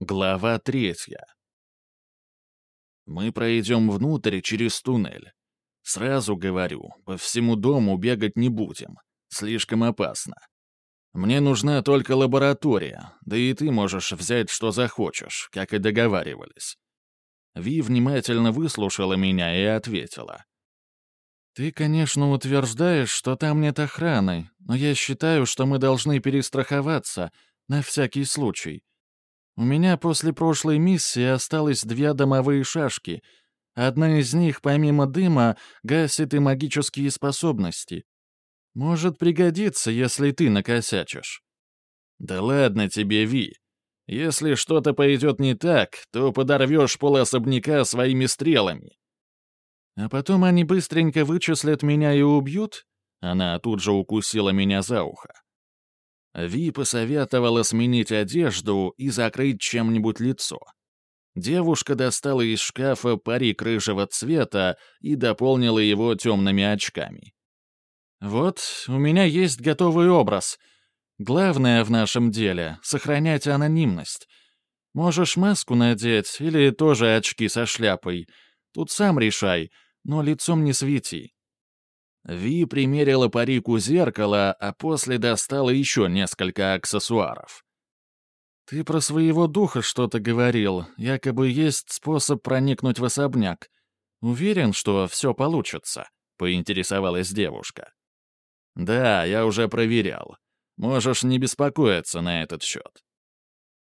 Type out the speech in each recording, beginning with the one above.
Глава третья. Мы пройдем внутрь через туннель. Сразу говорю, по всему дому бегать не будем. Слишком опасно. Мне нужна только лаборатория, да и ты можешь взять, что захочешь, как и договаривались. Ви внимательно выслушала меня и ответила. «Ты, конечно, утверждаешь, что там нет охраны, но я считаю, что мы должны перестраховаться, на всякий случай. У меня после прошлой миссии осталось две домовые шашки. Одна из них, помимо дыма, гасит и магические способности. Может пригодиться, если ты накосячишь. Да ладно тебе, Ви. Если что-то пойдет не так, то подорвешь пол особняка своими стрелами. А потом они быстренько вычислят меня и убьют? Она тут же укусила меня за ухо. Ви посоветовала сменить одежду и закрыть чем-нибудь лицо. Девушка достала из шкафа парик рыжего цвета и дополнила его темными очками. «Вот, у меня есть готовый образ. Главное в нашем деле — сохранять анонимность. Можешь маску надеть или тоже очки со шляпой. Тут сам решай, но лицом не свети. Ви примерила парик у зеркала, а после достала еще несколько аксессуаров. «Ты про своего духа что-то говорил. Якобы есть способ проникнуть в особняк. Уверен, что все получится?» — поинтересовалась девушка. «Да, я уже проверял. Можешь не беспокоиться на этот счет».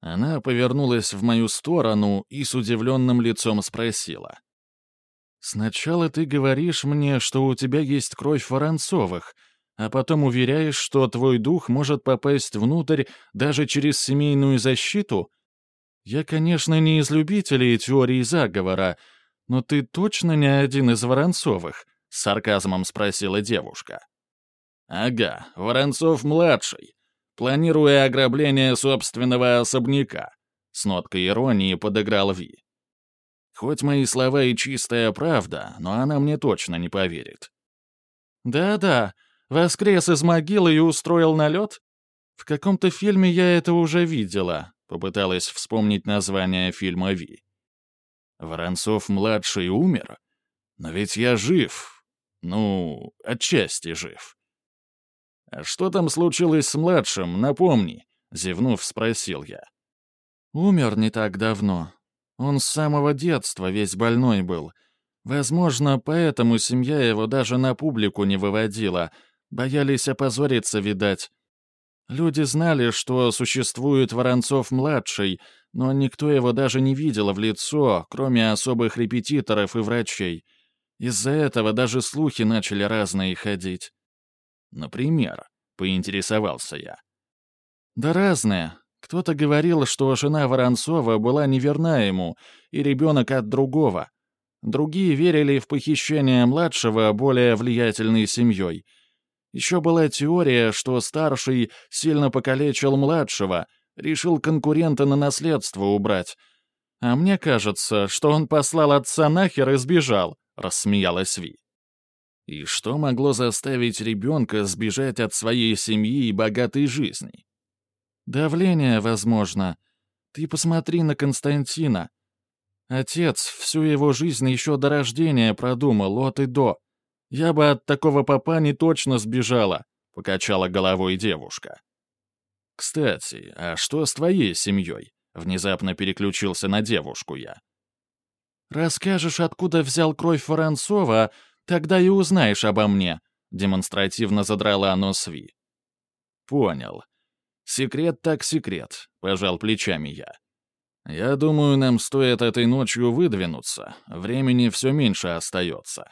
Она повернулась в мою сторону и с удивленным лицом спросила. «Сначала ты говоришь мне, что у тебя есть кровь Воронцовых, а потом уверяешь, что твой дух может попасть внутрь даже через семейную защиту? Я, конечно, не из любителей теории заговора, но ты точно не один из Воронцовых?» — с сарказмом спросила девушка. «Ага, Воронцов-младший, планируя ограбление собственного особняка», — с ноткой иронии подыграл Ви. Хоть мои слова и чистая правда, но она мне точно не поверит. «Да-да, воскрес из могилы и устроил налет? В каком-то фильме я это уже видела», — попыталась вспомнить название фильма «Ви». «Воронцов-младший умер? Но ведь я жив. Ну, отчасти жив». «А что там случилось с младшим, напомни?» — зевнув, спросил я. «Умер не так давно. Он с самого детства весь больной был. Возможно, поэтому семья его даже на публику не выводила. Боялись опозориться, видать. Люди знали, что существует Воронцов-младший, но никто его даже не видел в лицо, кроме особых репетиторов и врачей. Из-за этого даже слухи начали разные ходить. «Например», — поинтересовался я. «Да разные. Кто-то говорил, что жена Воронцова была неверна ему, и ребенок от другого. Другие верили в похищение младшего более влиятельной семьей. Еще была теория, что старший сильно покалечил младшего, решил конкурента на наследство убрать. А мне кажется, что он послал отца нахер и сбежал, — рассмеялась Ви. И что могло заставить ребенка сбежать от своей семьи и богатой жизни? Давление, возможно. Ты посмотри на Константина. Отец всю его жизнь еще до рождения продумал, от и до. Я бы от такого папа не точно сбежала, — покачала головой девушка. «Кстати, а что с твоей семьей?» — внезапно переключился на девушку я. «Расскажешь, откуда взял кровь Воронцова, тогда и узнаешь обо мне», — демонстративно задрала нос Ви. «Понял. «Секрет так секрет», — пожал плечами я. «Я думаю, нам стоит этой ночью выдвинуться. Времени все меньше остается».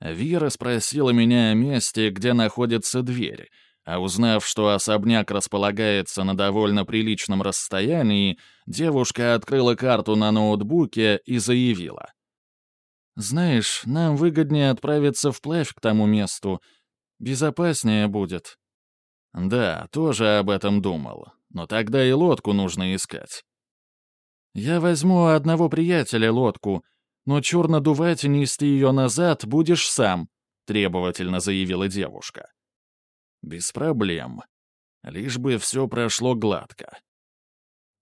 Вира спросила меня о месте, где находится дверь, а узнав, что особняк располагается на довольно приличном расстоянии, девушка открыла карту на ноутбуке и заявила. «Знаешь, нам выгоднее отправиться вплавь к тому месту. Безопаснее будет. Да, тоже об этом думал. Но тогда и лодку нужно искать. Я возьму одного приятеля лодку, но чур надувать и нести ее назад будешь сам, требовательно заявила девушка. Без проблем. Лишь бы все прошло гладко.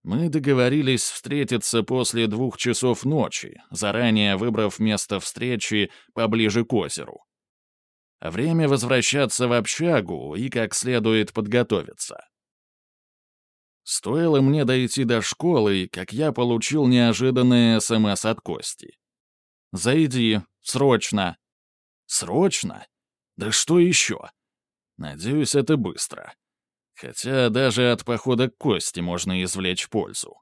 Мы договорились встретиться после двух часов ночи, заранее выбрав место встречи поближе к озеру. Время возвращаться в общагу и как следует подготовиться. Стоило мне дойти до школы, как я получил неожиданное СМС от Кости. «Зайди, срочно». «Срочно? Да что еще?» «Надеюсь, это быстро». Хотя даже от похода к Кости можно извлечь пользу.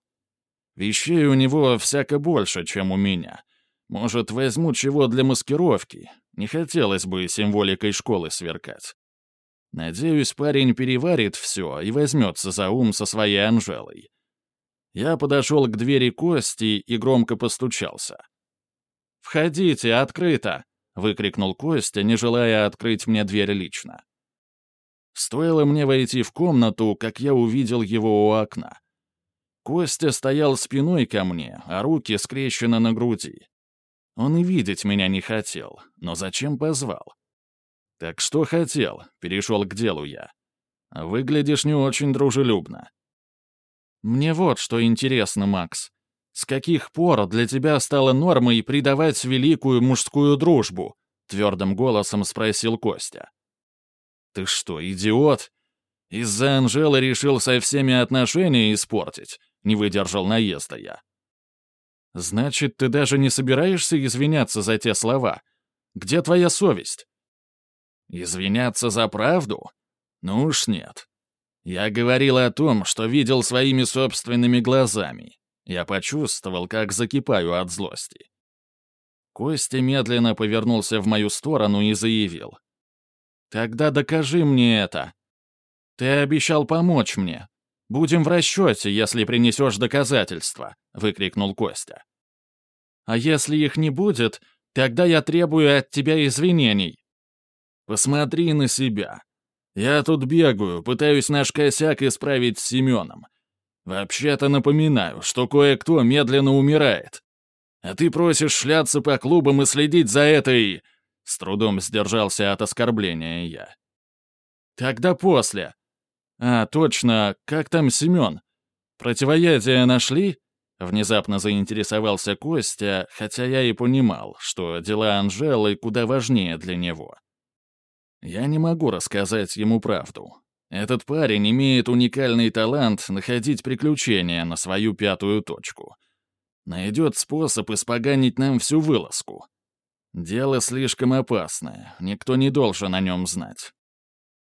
Вещей у него всяко больше, чем у меня. Может, возьму чего для маскировки. Не хотелось бы символикой школы сверкать. Надеюсь, парень переварит все и возьмется за ум со своей Анжелой. Я подошел к двери Кости и громко постучался. «Входите, открыто!» — выкрикнул Костя, не желая открыть мне дверь лично. Стоило мне войти в комнату, как я увидел его у окна. Костя стоял спиной ко мне, а руки скрещены на груди. Он и видеть меня не хотел, но зачем позвал? «Так что хотел?» — перешел к делу я. «Выглядишь не очень дружелюбно». «Мне вот что интересно, Макс. С каких пор для тебя стало нормой предавать великую мужскую дружбу?» — твердым голосом спросил Костя. «Ты что, идиот? Из-за Анжелы решил со всеми отношения испортить?» — не выдержал наезда я. «Значит, ты даже не собираешься извиняться за те слова? Где твоя совесть?» «Извиняться за правду? Ну уж нет. Я говорил о том, что видел своими собственными глазами. Я почувствовал, как закипаю от злости». Костя медленно повернулся в мою сторону и заявил. «Тогда докажи мне это. Ты обещал помочь мне. Будем в расчете, если принесешь доказательства», — выкрикнул Костя. «А если их не будет, тогда я требую от тебя извинений». «Посмотри на себя. Я тут бегаю, пытаюсь наш косяк исправить с Семеном. Вообще-то напоминаю, что кое-кто медленно умирает. А ты просишь шляться по клубам и следить за этой... С трудом сдержался от оскорбления я. «Тогда после. А, точно, как там Семен? Противоядие нашли?» Внезапно заинтересовался Костя, хотя я и понимал, что дела Анжелы куда важнее для него. Я не могу рассказать ему правду. Этот парень имеет уникальный талант находить приключения на свою пятую точку. Найдет способ испоганить нам всю вылазку. Дело слишком опасное, никто не должен о нем знать.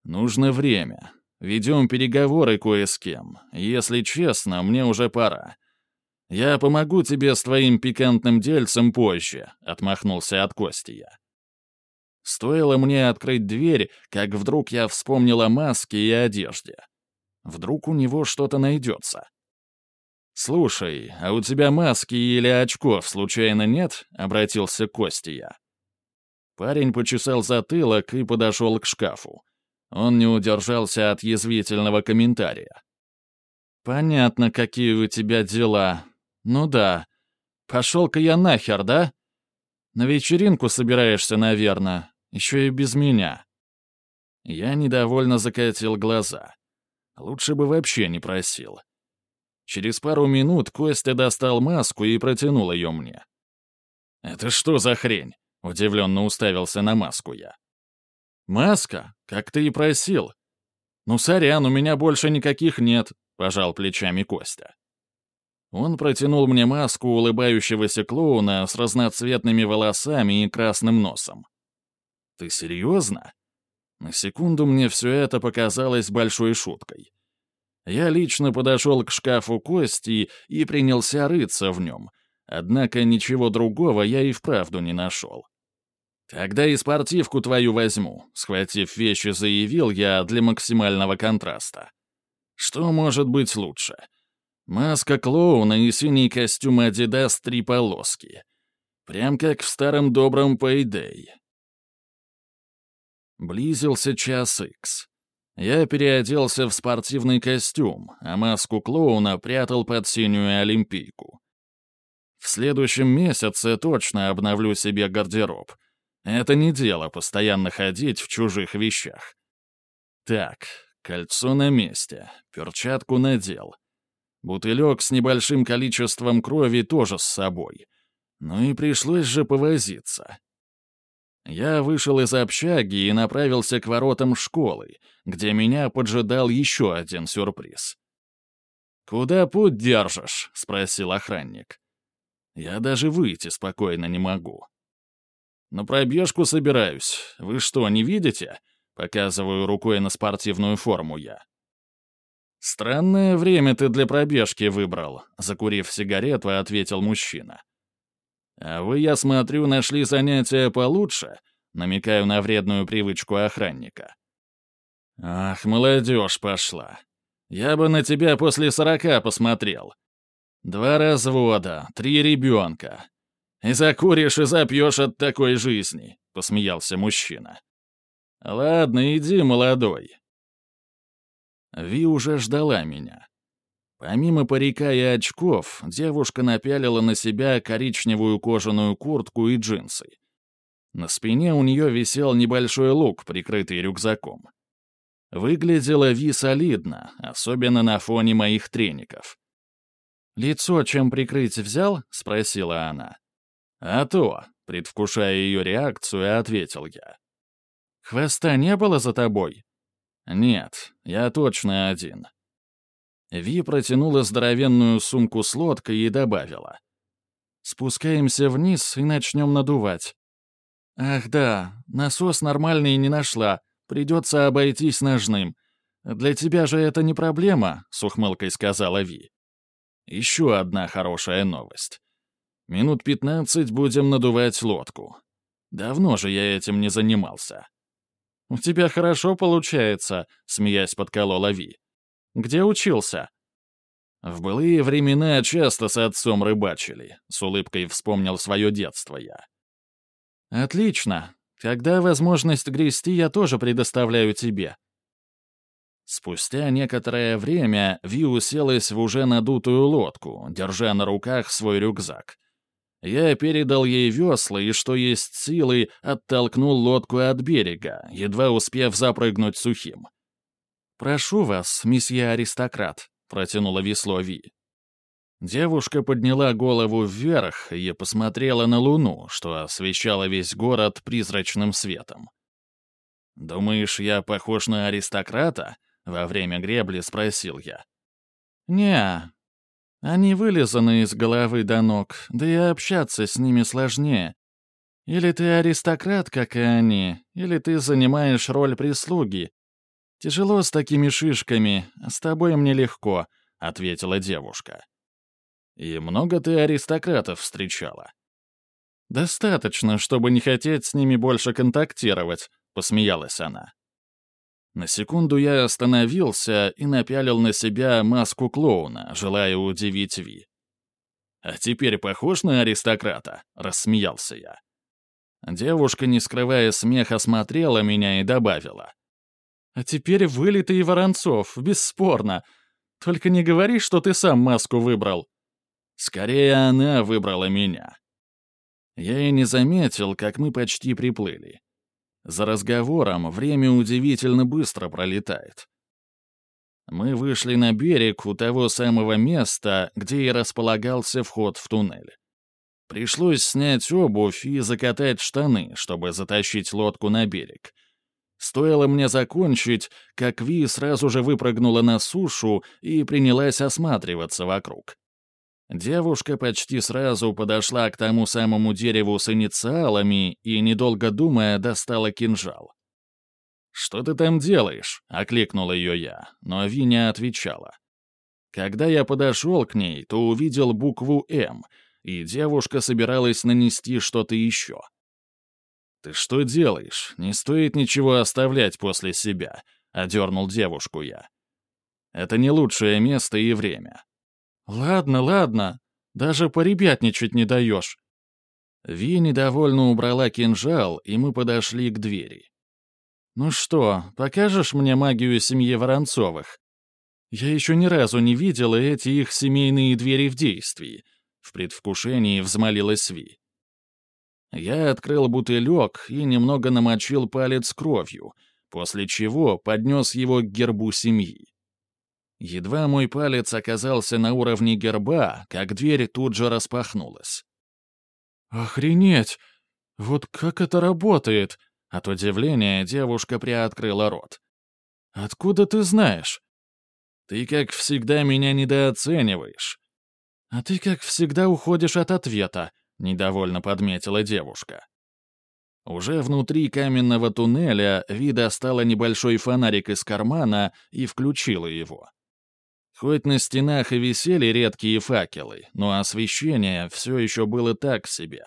Нужно время. Ведем переговоры кое с кем. Если честно, мне уже пора. Я помогу тебе с твоим пикантным дельцем позже, отмахнулся от Кости я. Стоило мне открыть дверь, как вдруг я вспомнил о маске и одежде. Вдруг у него что-то найдется. «Слушай, а у тебя маски или очков случайно нет?» — обратился к Косте я. Парень почесал затылок и подошел к шкафу. Он не удержался от язвительного комментария. «Понятно, какие у тебя дела. Ну да. Пошел-ка я нахер, да? На вечеринку собираешься, наверное. Еще и без меня». Я недовольно закатил глаза. Лучше бы вообще не просил. Через пару минут Костя достал маску и протянул ее мне. «Это что за хрень?» — удивленно уставился на маску я. «Маска? Как ты и просил». «Ну, сорян, у меня больше никаких нет», — пожал плечами Костя. Он протянул мне маску улыбающегося клоуна с разноцветными волосами и красным носом. «Ты серьезно?» На секунду мне все это показалось большой шуткой. Я лично подошел к шкафу Кости и принялся рыться в нем, однако ничего другого я и вправду не нашел. «Тогда и спортивку твою возьму», — схватив вещи, заявил я для максимального контраста. «Что может быть лучше?» Маска клоуна и синий костюм Adidas три полоски. Прям как в старом добром Payday. Близился час икс. Я переоделся в спортивный костюм, а маску клоуна прятал под синюю олимпийку. В следующем месяце точно обновлю себе гардероб. Это не дело постоянно ходить в чужих вещах. Так, кольцо на месте, перчатку надел. Бутылек с небольшим количеством крови тоже с собой. Ну и пришлось же повозиться. Я вышел из общаги и направился к воротам школы, где меня поджидал еще один сюрприз. «Куда путь держишь?» — спросил охранник. «Я даже выйти спокойно не могу». «На пробежку собираюсь. Вы что, не видите?» — показываю рукой на спортивную форму я. «Странное время ты для пробежки выбрал», — закурив сигарету, ответил мужчина. «А вы, я смотрю, нашли занятия получше?» — намекаю на вредную привычку охранника. «Ах, молодежь пошла. Я бы на тебя после сорока посмотрел. Два развода, три ребенка. И закуришь, и запьешь от такой жизни», — посмеялся мужчина. «Ладно, иди, молодой». Ви уже ждала меня. Помимо парика и очков, девушка напялила на себя коричневую кожаную куртку и джинсы. На спине у нее висел небольшой лук, прикрытый рюкзаком. Выглядела Ви солидно, особенно на фоне моих треников. «Лицо чем прикрыть взял?» — спросила она. «А то», — предвкушая ее реакцию, ответил я. «Хвоста не было за тобой?» «Нет, я точно один». Ви протянула здоровенную сумку с лодкой и добавила. «Спускаемся вниз и начнем надувать». «Ах да, насос нормальный не нашла, придется обойтись ножным. Для тебя же это не проблема», — с ухмылкой сказала Ви. «Еще одна хорошая новость. Минут пятнадцать будем надувать лодку. Давно же я этим не занимался». «У тебя хорошо получается», — смеясь подколола Ви. Где учился?» В былые времена часто с отцом рыбачили, с улыбкой вспомнил свое детство я. «Отлично. Когда возможность грести, я тоже предоставляю тебе». Спустя некоторое время Ви уселась в уже надутую лодку, держа на руках свой рюкзак. Я передал ей весла и, что есть силы, оттолкнул лодку от берега, едва успев запрыгнуть сухим. «Прошу вас, месье аристократ», — протянула весло Ви. Девушка подняла голову вверх и посмотрела на луну, что освещало весь город призрачным светом. «Думаешь, я похож на аристократа?» — во время гребли спросил я. «Не, они вылизаны из головы до ног, да и общаться с ними сложнее. Или ты аристократ, как и они, или ты занимаешь роль прислуги, «Тяжело с такими шишками, с тобой мне легко», — ответила девушка. «И много ты аристократов встречала?» «Достаточно, чтобы не хотеть с ними больше контактировать», — посмеялась она. На секунду я остановился и напялил на себя маску клоуна, желая удивить Ви. «А теперь похож на аристократа?» — рассмеялся я. Девушка, не скрывая смеха, смотрела меня и добавила. А теперь вылитый Воронцов, бесспорно. Только не говори, что ты сам маску выбрал. Скорее, она выбрала меня. Я и не заметил, как мы почти приплыли. За разговором время удивительно быстро пролетает. Мы вышли на берег у того самого места, где и располагался вход в туннель. Пришлось снять обувь и закатать штаны, чтобы затащить лодку на берег — Стоило мне закончить, как Ви сразу же выпрыгнула на сушу и принялась осматриваться вокруг. Девушка почти сразу подошла к тому самому дереву с инициалами и, недолго думая, достала кинжал. «Что ты там делаешь?» — окликнул ее я, но Ви не отвечала. Когда я подошел к ней, то увидел букву «М», и девушка собиралась нанести что-то еще — «Ты что делаешь? Не стоит ничего оставлять после себя», — одернул девушку я. «Это не лучшее место и время». «Ладно, ладно. Даже поребятничать не даешь». Ви недовольно убрала кинжал, и мы подошли к двери. «Ну что, покажешь мне магию семьи Воронцовых?» «Я еще ни разу не видела эти их семейные двери в действии», — в предвкушении взмолилась Ви. Я открыл бутылек и немного намочил палец кровью, после чего поднес его к гербу семьи. Едва мой палец оказался на уровне герба, как дверь тут же распахнулась. «Охренеть! Вот как это работает?» От удивления девушка приоткрыла рот. «Откуда ты знаешь?» «Ты, как всегда, меня недооцениваешь». «А ты, как всегда, уходишь от ответа», — недовольно подметила девушка. Уже внутри каменного туннеля Ви достала небольшой фонарик из кармана и включила его. Хоть на стенах и висели редкие факелы, но освещение все еще было так себе.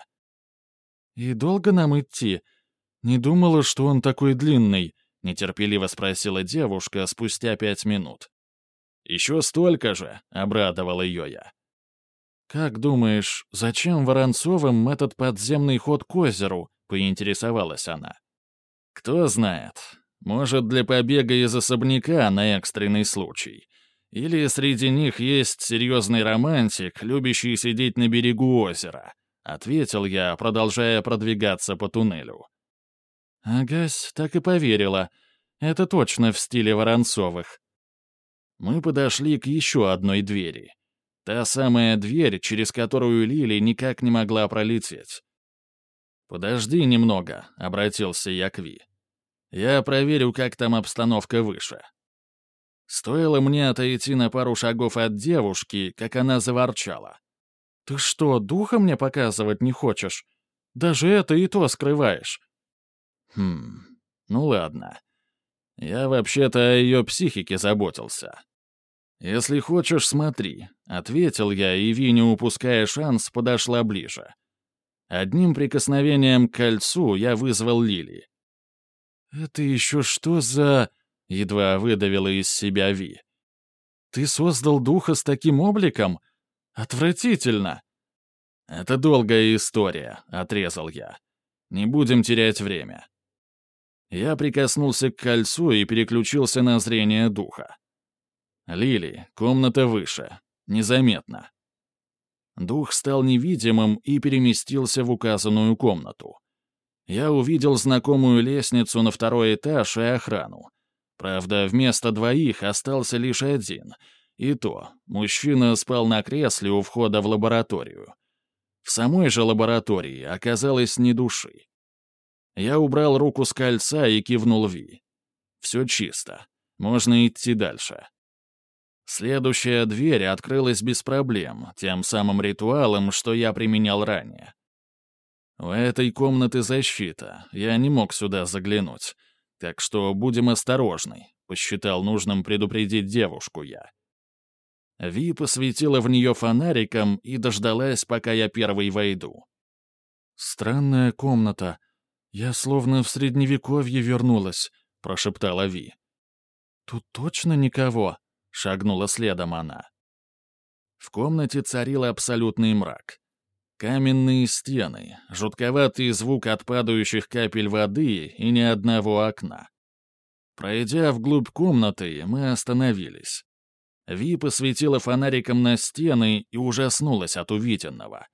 «И долго нам идти? Не думала, что он такой длинный», — нетерпеливо спросила девушка спустя пять минут. «Еще столько же», — обрадовал ее я. «Как думаешь, зачем Воронцовым этот подземный ход к озеру?» поинтересовалась она. «Кто знает. Может, для побега из особняка на экстренный случай. Или среди них есть серьезный романтик, любящий сидеть на берегу озера», — ответил я, продолжая продвигаться по туннелю. «Агась так и поверила. Это точно в стиле Воронцовых». Мы подошли к еще одной двери. Та самая дверь, через которую Лили никак не могла пролететь. «Подожди немного», — обратился я к Ви. «Я проверю, как там обстановка выше». Стоило мне отойти на пару шагов от девушки, как она заворчала. «Ты что, духа мне показывать не хочешь? Даже это и то скрываешь». «Хм, ну ладно. Я вообще-то о ее психике заботился. Если хочешь, смотри», — ответил я, и Ви, упуская шанс, подошла ближе. Одним прикосновением к кольцу я вызвал Лили. «Это еще что за...» — едва выдавила из себя Ви. «Ты создал духа с таким обликом? Отвратительно!» «Это долгая история», — отрезал я. «Не будем терять время». Я прикоснулся к кольцу и переключился на зрение духа. «Лили, комната выше. Незаметно. Дух стал невидимым и переместился в указанную комнату. Я увидел знакомую лестницу на второй этаж и охрану. Правда, вместо двоих остался лишь один. И то, мужчина спал на кресле у входа в лабораторию. В самой же лаборатории оказалось ни души. Я убрал руку с кольца и кивнул Ви. Все чисто. Можно идти дальше. Следующая дверь открылась без проблем, тем самым ритуалом, что я применял ранее. У этой комнаты защита, я не мог сюда заглянуть. Так что будем осторожны, посчитал нужным предупредить девушку я. Ви посветила в нее фонариком и дождалась, пока я первый войду. «Странная комната. Я словно в Средневековье вернулась», — прошептала Ви. «Тут точно никого?» Шагнула следом она. В комнате царил абсолютный мрак. Каменные стены, жутковатый звук от падающих капель воды и ни одного окна. Пройдя вглубь комнаты, мы остановились. Ви посветила фонариком на стены и ужаснулась от увиденного.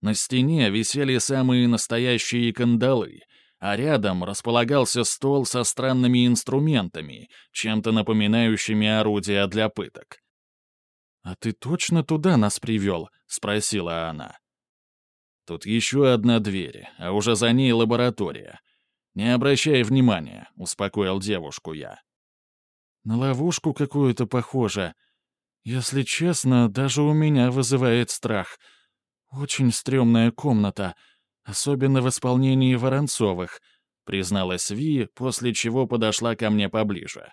На стене висели самые настоящие кандалы — а рядом располагался стол со странными инструментами, чем-то напоминающими орудия для пыток. «А ты точно туда нас привел?» — спросила она. «Тут еще одна дверь, а уже за ней лаборатория. Не обращай внимания», — успокоил девушку я. «На ловушку какую-то похоже. Если честно, даже у меня вызывает страх. Очень стрёмная комната», Особенно в исполнении Воронцовых, призналась Ви, после чего подошла ко мне поближе.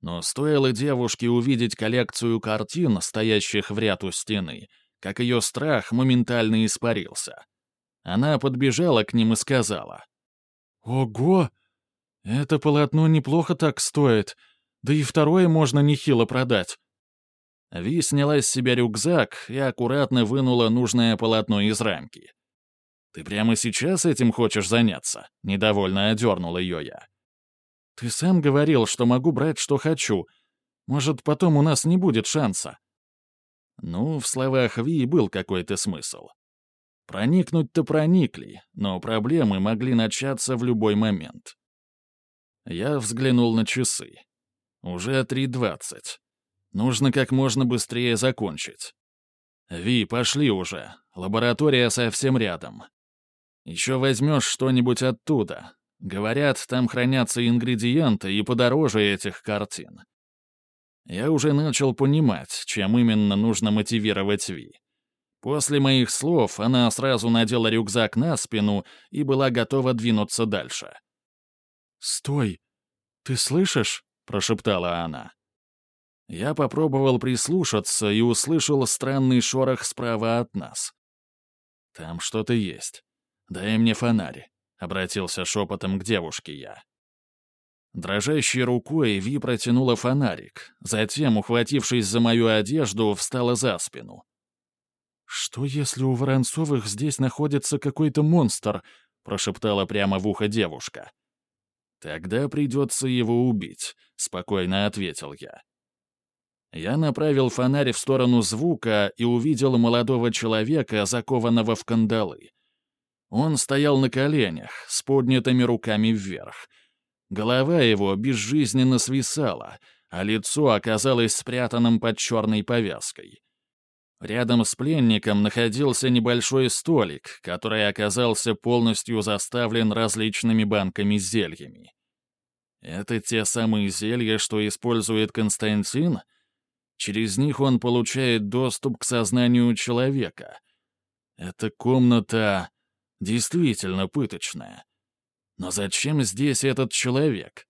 Но стоило девушке увидеть коллекцию картин, стоящих в ряд у стены, как ее страх моментально испарился. Она подбежала к ним и сказала. «Ого! Это полотно неплохо так стоит, да и второе можно нехило продать». Ви сняла с себя рюкзак и аккуратно вынула нужное полотно из рамки. «Ты прямо сейчас этим хочешь заняться?» — недовольно одернул ее я. «Ты сам говорил, что могу брать, что хочу. Может, потом у нас не будет шанса». Ну, в словах Ви был какой-то смысл. Проникнуть-то проникли, но проблемы могли начаться в любой момент. Я взглянул на часы. Уже 3.20. Нужно как можно быстрее закончить. Ви, пошли уже. Лаборатория совсем рядом. Еще возьмешь что-нибудь оттуда. Говорят, там хранятся ингредиенты и подороже этих картин. Я уже начал понимать, чем именно нужно мотивировать Ви. После моих слов она сразу надела рюкзак на спину и была готова двинуться дальше. «Стой! Ты слышишь?» — прошептала она. Я попробовал прислушаться и услышал странный шорох справа от нас. «Там что-то есть. Дай мне фонарь», — обратился шепотом к девушке я. Дрожащей рукой Ви протянула фонарик, затем, ухватившись за мою одежду, встала за спину. «Что, если у Воронцовых здесь находится какой-то монстр?» — прошептала прямо в ухо девушка. «Тогда придется его убить», — спокойно ответил я. Я направил фонарь в сторону звука и увидел молодого человека, закованного в кандалы. Он стоял на коленях, с поднятыми руками вверх. Голова его безжизненно свисала, а лицо оказалось спрятанным под черной повязкой. Рядом с пленником находился небольшой столик, который оказался полностью заставлен различными банками с зельями. Это те самые зелья, что использует Константин — Через них он получает доступ к сознанию человека. Эта комната действительно пыточная. Но зачем здесь этот человек?